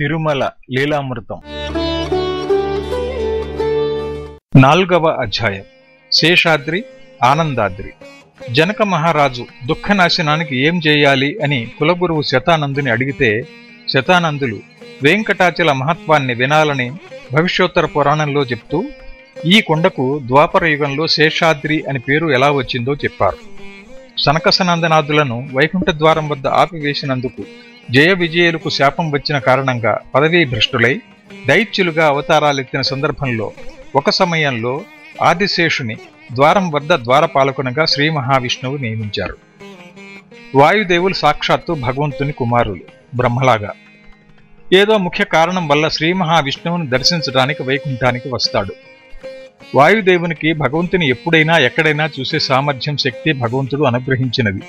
తిరుమల లీలామృతం. నాలుగవ అధ్యాయం. శేషాద్రి ఆనందాద్రి. జనక మహారాజు దుఃఖనాశనానికి ఏం చేయాలి అని కులగురువు శతానందుని అడిగితే శతానందులు వెంకటాచల మహత్వాన్ని వినాలని భవిష్యోత్తర పురాణంలో చెప్తూ ఈ కొండకు ద్వాపర యుగంలో శేషాద్రి అని పేరు ఎలా వచ్చిందో చెప్పారు. సనకసనందనాథులను వైకుంఠ ద్వారం వద్ద ఆపివేసినందుకు జయ విజయులకు శాపం వచ్చిన కారణంగా పదవీ భ్రష్టులై దైత్యులుగా అవతారాలెత్తిన సందర్భంలో ఒక సమయంలో ఆదిశేషుని ద్వారం వద్ద ద్వారపాలకునిగా శ్రీ మహావిష్ణువు నియమించారు. వాయుదేవులు సాక్షాత్తు భగవంతుని కుమారులు బ్రహ్మలాగా. ఏదో ముఖ్య కారణం వల్ల శ్రీ మహావిష్ణువును దర్శించడానికి వైకుంఠానికి వస్తాడు. వాయుదేవునికి భగవంతుని ఎప్పుడైనా ఎక్కడైనా చూసే సామర్థ్యం శక్తి భగవంతుడు అనుగ్రహించినది.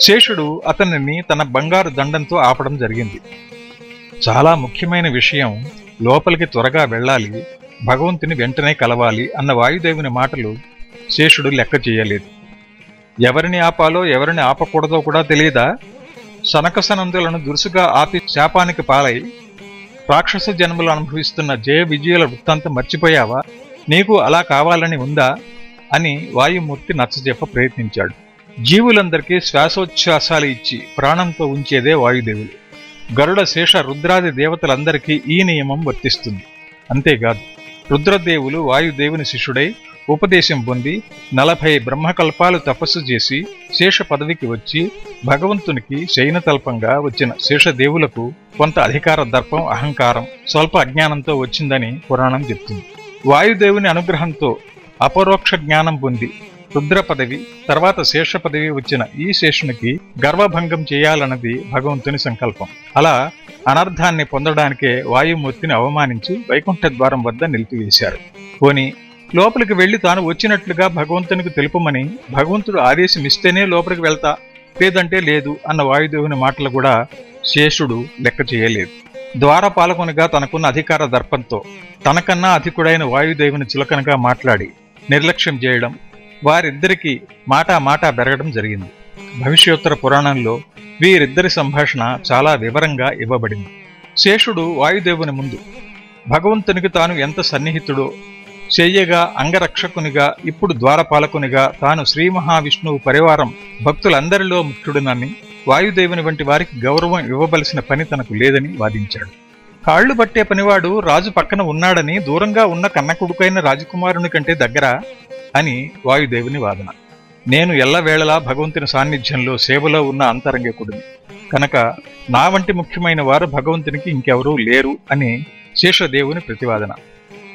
శేషుడు అతనిని తన బంగారు దండంతో ఆపడం జరిగింది. చాలా ముఖ్యమైన విషయం లోపలికి త్వరగా వెళ్ళాలి భగవంతుని వెంటనే కలవాలి అన్న వాయుదేవుని మాటలు శేషుడు లెక్క చేయలేదు. ఎవరిని ఆపాలో ఎవరిని ఆపకూడదో కూడా తెలియదా? సనకసనందులను దురుసుగా ఆపి శాపానికి పాలై రాక్షస జన్మలు అనుభవిస్తున్న జయ విజయుల వృత్తాంతం మర్చిపోయావా? నీకు అలా కావాలని ఉందా? అని వాయుమూర్తి నచ్చజెప్ప ప్రయత్నించాడు. జీవులందరికీ శ్వాసోచ్ఛ్వాసాలు ఇచ్చి ప్రాణంతో ఉంచేదే వాయుదేవులు. గరుడ శేష రుద్రాది దేవతలందరికీ ఈ నియమం వర్తిస్తుంది. అంతేకాదు రుద్రదేవులు వాయుదేవుని శిష్యుడై ఉపదేశం పొంది నలభై బ్రహ్మకల్పాలు తపస్సు చేసి శేష పదవికి వచ్చి భగవంతునికి శయనతల్పంగా వచ్చిన శేషదేవులకు కొంత అధికార దర్పం అహంకారం స్వల్ప అజ్ఞానంతో వచ్చిందని పురాణం చెప్తుంది. వాయుదేవుని అనుగ్రహంతో అపరోక్ష జ్ఞానం పొంది రుద్ర పదవి తర్వాత శేష పదవి వచ్చిన ఈ శేషునికి గర్వభంగం చేయాలన్నది భగవంతుని సంకల్పం. అలా అనర్థాన్ని పొందడానికే వాయుమూర్తిని అవమానించి వైకుంఠ ద్వారం వద్ద నిలిపివేశారు. పోని లోపలికి వెళ్ళి తాను వచ్చినట్లుగా భగవంతునికి తెలుపమని భగవంతుడు ఆదేశం ఇస్తేనే లోపలికి వెళ్తా? లేదంటే లేదు అన్న వాయుదేవుని మాటలు కూడా శేషుడు లెక్క చేయలేదు. ద్వారపాలకునిగా తనకున్న అధికార దర్పంతో తనకన్నా అధికుడైన వాయుదేవుని చులకనగా మాట్లాడి నిర్లక్ష్యం చేయడం వారిద్దరికీ మాటా మాటా బెరగడం జరిగింది. భవిష్యోత్తర పురాణంలో వీరిద్దరి సంభాషణ చాలా వివరంగా ఇవ్వబడింది. శేషుడు వాయుదేవుని ముందు భగవంతునికి తాను ఎంత సన్నిహితుడో చెయ్యగా అంగరక్షకునిగా ఇప్పుడు ద్వారపాలకునిగా తాను శ్రీ మహావిష్ణువు పరివారం భక్తులందరిలో ముఖ్యుడునని వాయుదేవుని వంటి వారికి గౌరవం ఇవ్వవలసిన పని తనకు లేదని వాదించాడు. కాళ్ళు పట్టే పనివాడు రాజు పక్కన ఉన్నాడని దూరంగా ఉన్న కన్నకుడుకైన రాజకుమారుని కంటే దగ్గర అని వాయుదేవుని వాదన. నేను ఎల్లవేళలా భగవంతుని సాన్నిధ్యంలో సేవలో ఉన్న అంతరంగికుడిని. కనుక నా వంటి ముఖ్యమైన వారు భగవంతునికి ఇంకెవరూ లేరు అని శేషదేవుని ప్రతివాదన.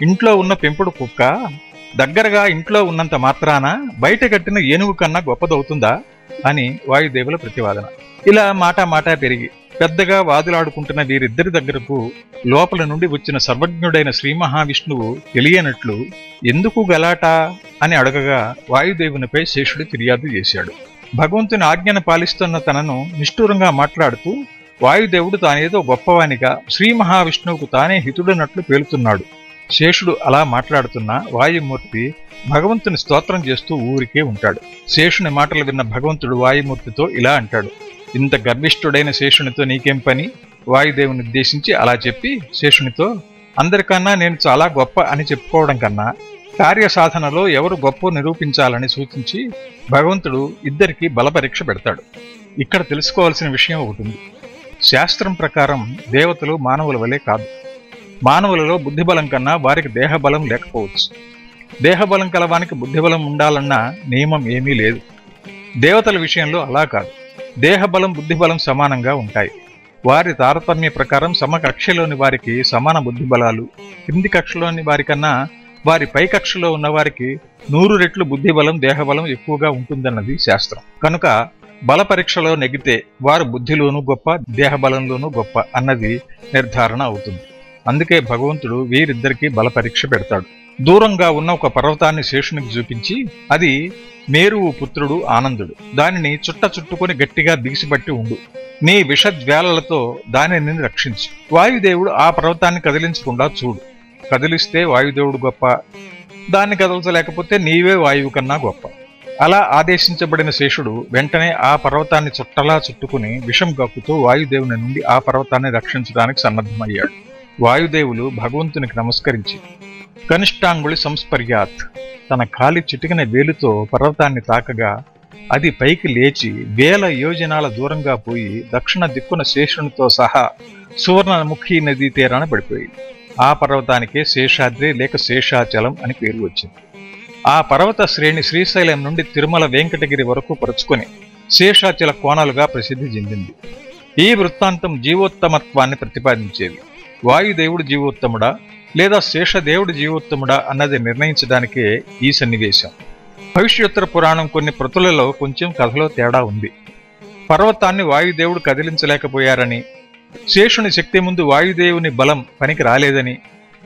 ఇంట్లో ఉన్న పెంపుడు కుక్క దగ్గరగా ఇంట్లో ఉన్నంత మాత్రాన బయట కట్టిన ఏనుగు కన్నా గొప్పదవుతుందా? అని వాయుదేవుల ప్రతివాదన ఇలా మాటా మాటా పెరిగి పెద్దగా వాదులాడుకుంటున్న వీరిద్దరి దగ్గరకు లోపల నుండి వచ్చిన సర్వజ్ఞుడైన శ్రీ మహావిష్ణువు తెలియనట్లు ఎందుకు గలాటా అని అడగగా వాయుదేవునిపై శేషుడు ఫిర్యాదు చేశాడు. భగవంతుని ఆజ్ఞను పాలిస్తున్న తనను నిష్ఠూరంగా మాట్లాడుతూ వాయుదేవుడు తానేదో గొప్పవానిగా శ్రీ మహావిష్ణువుకు తానే హితుడన్నట్లు పేలుతున్నాడు. శేషుడు అలా మాట్లాడుతున్నా వాయుమూర్తి భగవంతుని స్తోత్రం చేస్తూ ఊరికే ఉంటాడు. శేషుని మాటలు విన్న భగవంతుడు వాయుమూర్తితో ఇలా అంటాడు. ఇంత గర్విష్ఠుడైన శేషునితో నీకేం పని? వాయుదేవుని ఉద్దేశించి అలా చెప్పి శేషునితో అందరికన్నా నేను చాలా గొప్ప అని చెప్పుకోవడం కన్నా కార్యసాధనలో ఎవరు గొప్ప నిరూపించాలని సూచించి భగవంతుడు ఇద్దరికి బలపరీక్ష పెడతాడు. ఇక్కడ తెలుసుకోవాల్సిన విషయం ఒకటి ఉంది. శాస్త్రం ప్రకారం దేవతలు మానవుల వలె కాదు. మానవులలో బుద్ధిబలం కన్నా వారికి దేహబలం లేకపోవచ్చు. దేహబలం కలవానికి బుద్ధిబలం ఉండాలన్న నియమం ఏమీ లేదు. దేవతల విషయంలో అలా కాదు. దేహబలం బుద్ధిబలం సమానంగా ఉంటాయి. వారి తారతమ్య ప్రకారం సమకక్షలోని వారికి సమాన బుద్ధిబలాలు కింది కక్షలోని వారికన్నా వారి పై కక్షలో ఉన్నవారికి నూరు రెట్లు బుద్ధిబలం దేహబలం ఎక్కువగా ఉంటుందన్నది శాస్త్రం. కనుక బల పరీక్షలో నెగితే వారు బుద్ధిలోనూ గొప్ప దేహబలంలోనూ గొప్ప అన్నది నిర్ధారణ అవుతుంది. అందుకే భగవంతుడు వీరిద్దరికీ బలపరీక్ష పెడతాడు. దూరంగా ఉన్న ఒక పర్వతాన్ని శేషునికి చూపించి అది మేరువు పుత్రుడు ఆనందుడు. దానిని చుట్ట చుట్టుకొని గట్టిగా బిగిసిపట్టి ఉండు. నీ విషజ్వాలలతో దానిని రక్షించు. వాయుదేవుడు ఆ పర్వతాన్ని కదిలించకుండా చూడు. కదిలిస్తే వాయుదేవుడు గొప్ప. దాన్ని కదల్చలేకపోతే నీవే వాయువు కన్నా గొప్ప. అలా ఆదేశించబడిన శేషుడు వెంటనే ఆ పర్వతాన్ని చుట్టలా చుట్టుకుని విషం గక్కుతూ వాయుదేవుని నుండి ఆ పర్వతాన్ని రక్షించడానికి సన్నద్ధమయ్యాడు. వాయుదేవులు భగవంతునికి నమస్కరించి కనిష్టాంగుళి సంస్పర్యాత్. తన కాలి చిటికిన వేలుతో పర్వతాన్ని తాకగా అది పైకి లేచి వేల యోజనాల దూరంగా పోయి దక్షిణ దిక్కున శేషునితో సహా సువర్ణముఖి నదీ తీరాన పడిపోయింది ఆ పర్వతానికే శేషాద్రి లేక శేషాచలం అని పేరు వచ్చింది. ఆ పర్వత శ్రేణి శ్రీశైలం నుండి తిరుమల వెంకటగిరి వరకు పరుచుకొని శేషాచల కోణాలుగా ప్రసిద్ధి చెందింది. ఈ వృత్తాంతం జీవోత్తమత్వాన్ని ప్రతిపాదించేది. వాయుదేవుడు జీవోత్తముడా లేదా శేషదేవుడు జీవోత్తముడా అన్నది నిర్ణయించడానికే ఈ సన్నివేశం. భవిష్యోత్తర పురాణం కొన్ని ప్రతులలో కొంచెం కథలో తేడా ఉంది. పర్వతాన్ని వాయుదేవుడు కదిలించలేకపోయారని శేషుని శక్తి ముందు వాయుదేవుని బలం పనికి రాలేదని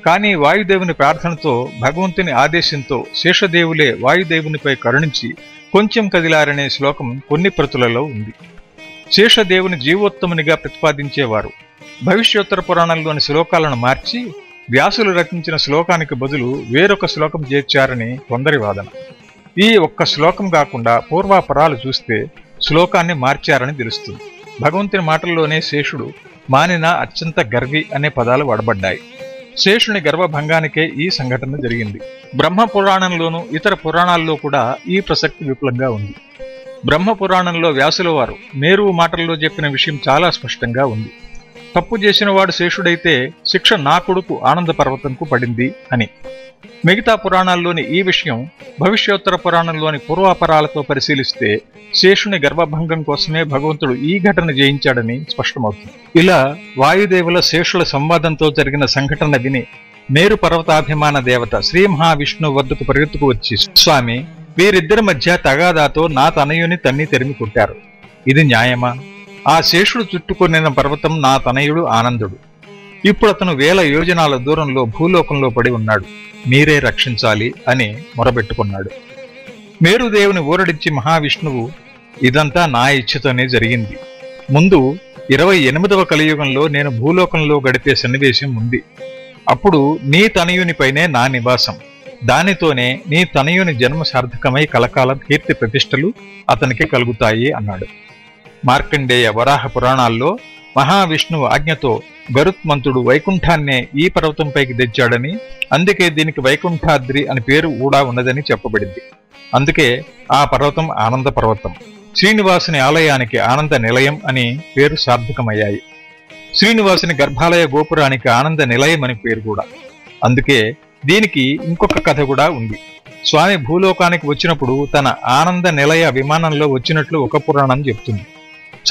కానీ వాయుదేవుని ప్రార్థనతో భగవంతుని ఆదేశంతో శేషదేవులే వాయుదేవునిపై కరుణించి కొంచెం కదిలారనే శ్లోకం కొన్ని ప్రతులలో ఉంది. శేషదేవుని జీవోత్తమునిగా ప్రతిపాదించేవారు. భవిష్యోత్తర పురాణంలోని శ్లోకాలను మార్చి వ్యాసులు రచించిన శ్లోకానికి బదులు వేరొక శ్లోకం చేర్చారని కొందరి వాదన. ఈ ఒక్క శ్లోకం కాకుండా పూర్వాపరాలు చూస్తే శ్లోకాన్ని మార్చారని తెలుస్తుంది. భగవంతుని మాటల్లోనే శేషుడు మానిన అత్యంత గర్వి అనే పదాలు వాడబడ్డాయి. శేషుని గర్వభంగానికే ఈ సంఘటన జరిగింది. బ్రహ్మ పురాణంలోనూ ఇతర పురాణాల్లో కూడా ఈ ప్రసక్తి విపులంగా ఉంది. బ్రహ్మ పురాణంలో వ్యాసుల వారు మేరువు మాటల్లో చెప్పిన విషయం చాలా స్పష్టంగా ఉంది. తప్పు చేసిన వాడు శేషుడైతే శిక్ష నా కొడుకు ఆనంద పర్వతంకు పడింది అని. మిగతా పురాణాల్లోని ఈ విషయం భవిష్యోత్తర పురాణంలోని పూర్వాపరాలతో పరిశీలిస్తే శేషుని గర్భభంగం కోసమే భగవంతుడు ఈ ఘటన జయించాడని స్పష్టమవుతుంది. ఇలా వాయుదేవుల శేషుల సంవాదంతో జరిగిన సంఘటన విని మేరు పర్వతాభిమాన దేవత శ్రీ మహావిష్ణువు వద్దకు పరిగెత్తుకు వచ్చి స్వామి వీరిద్దరి మధ్య తగాదాతో నా తనయుని తన్ని తెరిమి కొట్టారు ఇది న్యాయమా? ఆ శేషుడు చుట్టుకొనిన పర్వతం నా తనయుడు ఆనందుడు. ఇప్పుడు అతను వేల యోజనాల దూరంలో భూలోకంలో పడి ఉన్నాడు. మీరే రక్షించాలి అని మొరబెట్టుకున్నాడు మేరుదేవుని ఊరడించి మహావిష్ణువు ఇదంతా నా ఇచ్ఛతోనే జరిగింది. ముందు ఇరవై ఎనిమిదవ కలియుగంలో నేను భూలోకంలో గడిపే సన్నివేశం ఉంది. అప్పుడు నీ తనయునిపైనే నా నివాసం. దానితోనే నీ తనయుని జన్మ సార్థకమై కలకాలం కీర్తి ప్రతిష్టలు అతనికి కలుగుతాయి అన్నాడు. మార్కండేయ వరాహ పురాణాల్లో మహావిష్ణువు ఆజ్ఞతో గరుత్మంతుడు వైకుంఠాన్నే ఈ పర్వతంపైకి తెచ్చాడని అందుకే దీనికి వైకుంఠాద్రి అని పేరు కూడా ఉన్నదని చెప్పబడింది. అందుకే ఆ పర్వతం ఆనంద పర్వతం. శ్రీనివాసుని ఆలయానికి ఆనంద నిలయం అని పేరు సార్థకమయ్యాయి. శ్రీనివాసుని గర్భాలయ గోపురానికి ఆనంద నిలయం అని పేరు కూడా. అందుకే దీనికి ఇంకొక కథ కూడా ఉంది. స్వామి భూలోకానికి వచ్చినప్పుడు తన ఆనంద నిలయ విమానంలో వచ్చినట్లు ఒక పురాణం చెప్తుంది.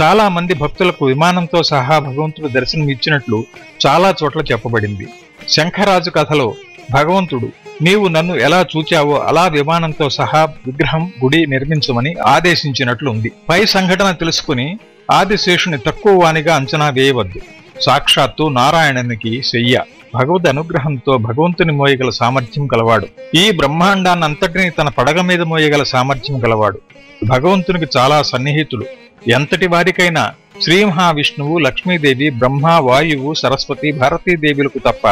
చాలా మంది భక్తులకు విమానంతో సహా భగవంతుడు దర్శనం ఇచ్చినట్లు చాలా చోట్ల చెప్పబడింది. శంఖరాజు కథలో భగవంతుడు నీవు నన్ను ఎలా చూచావో అలా విమానంతో సహా విగ్రహం గుడి నిర్మించమని ఆదేశించినట్లు ఉంది. పై సంఘటన తెలుసుకుని ఆదిశేషుని తక్కువ వానిగా అంచనా వేయవద్దు. సాక్షాత్తు నారాయణునికి శయ్య. భగవద్ అనుగ్రహంతో భగవంతుని మోయగల సామర్థ్యం గలవాడు. ఈ బ్రహ్మాండాన్నంతటిని తన పడగ మీద మోయగల సామర్థ్యం గలవాడు. భగవంతునికి చాలా సన్నిహితుడు. ఎంతటి వారికైనా శ్రీ మహావిష్ణువు లక్ష్మీదేవి బ్రహ్మ వాయువు సరస్వతి భారతీదేవులకు తప్ప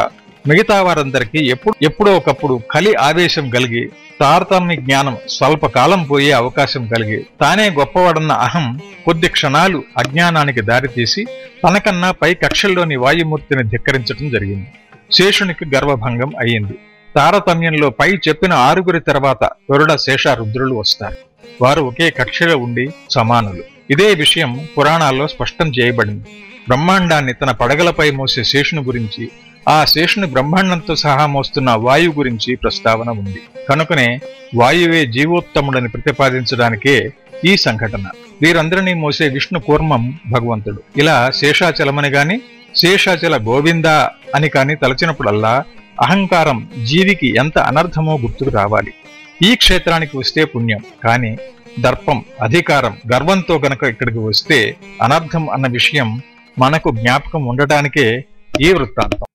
మిగతా వారందరికీ ఎప్పుడు ఎప్పుడో ఒకప్పుడు కలి ఆవేశం కలిగి తారతమ్య జ్ఞానం స్వల్పకాలం పోయే అవకాశం కలిగి తానే గొప్పవాడన్న అహం కొద్ది క్షణాలు అజ్ఞానానికి దారితీసి తనకన్నా పై కక్షల్లోని వాయుమూర్తిని ధిక్కరించడం జరిగింది. శేషునికి గర్వభంగం అయ్యింది. తారతమ్యంలో పై చెప్పిన ఆరుగురి తర్వాత గరుడ శేష రుద్రులు వస్తారు. వారు ఒకే కక్షలో ఉండి సమానులు. ఇదే విషయం పురాణాల్లో స్పష్టం చేయబడింది. బ్రహ్మాండాన్ని తన పడగలపై మోసే శేషుని గురించి ఆ శేషుని బ్రహ్మాండంతో సహా మోస్తున్న వాయువు గురించి ప్రస్తావన ఉంది. కనుకనే వాయువే జీవోత్తముడని ప్రతిపాదించడానికే ఈ సంఘటన. వీరందరినీ మోసే విష్ణు కూర్మం భగవంతుడు. ఇలా శేషాచలమని గాని శేషాచల గోవింద అని కాని తలచినప్పుడల్లా అహంకారం జీవికి ఎంత అనర్థమో గుర్తుకు రావాలి. ఈ క్షేత్రానికి వస్తే పుణ్యం కానీ దర్పం అధికారం గర్వంతో గనక ఇక్కడికి వస్తే అనర్థం అన్న విషయం మనకు జ్ఞాపకం ఉండటానికే ఈ వృత్తాంతం.